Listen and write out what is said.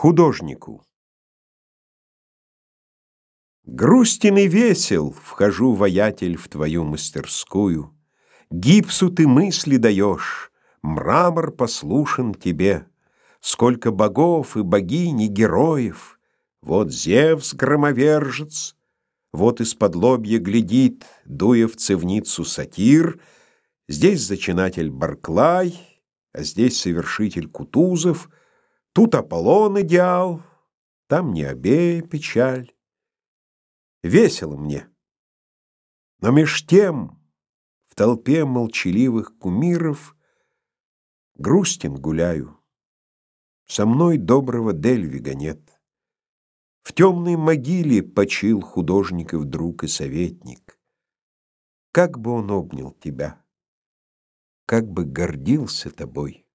Художнику Грустен и весел, вхожу, воятель, в твою мастерскую. Гипсу ты мысли даешь, мрамор послушен тебе. Сколько богов и богинь и героев. Вот Зевс громовержец, вот из-под лобья глядит, дуя в цевницу сатир. Здесь зачинатель Барклай, а здесь совершитель Кутузов — Тут Аполлон идеал, там Необея печаль. Весело мне. Но меж тем в толпе молчаливых кумиров грустен гуляю. Со мной доброго Дельвига нет. В темной могиле почил художников друг и советник. Как бы он обнял тебя, как бы гордился тобой.